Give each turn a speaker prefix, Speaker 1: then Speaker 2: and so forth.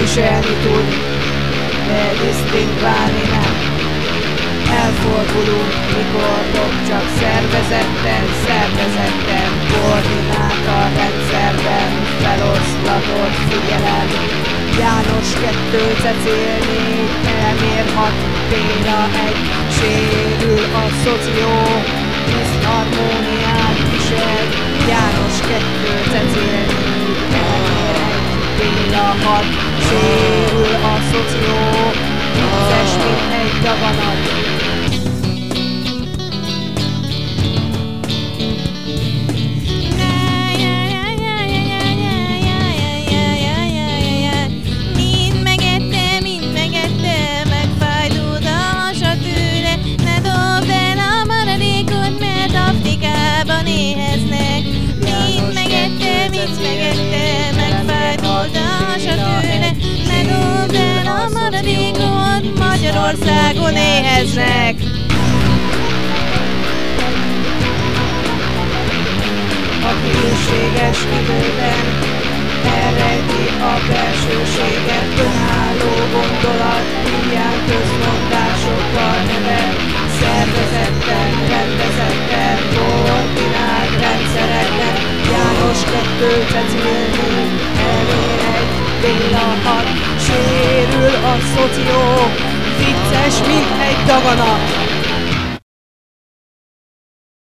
Speaker 1: viselni tud, de disztingválni nem. Elfordulunk, mikor csak szervezetten, szervezetten, koordináta rendszerben, feloszlatott figyelem. János kettő, Cecil négy, elmérhat, Péra egy, sérül a szoció, Hat, sérül a szoció, vicces, mint
Speaker 2: Magyarországon éheznek.
Speaker 1: A hűséges időben elrejti a belsőséget, önálló gondolat, hiány közmondásokkal nevel, szervezetten, rendezetten, koordinált rendszerekben, János kettő, Cecil elér egy, Béla sérül a szoció, vicces, mint egy daganat.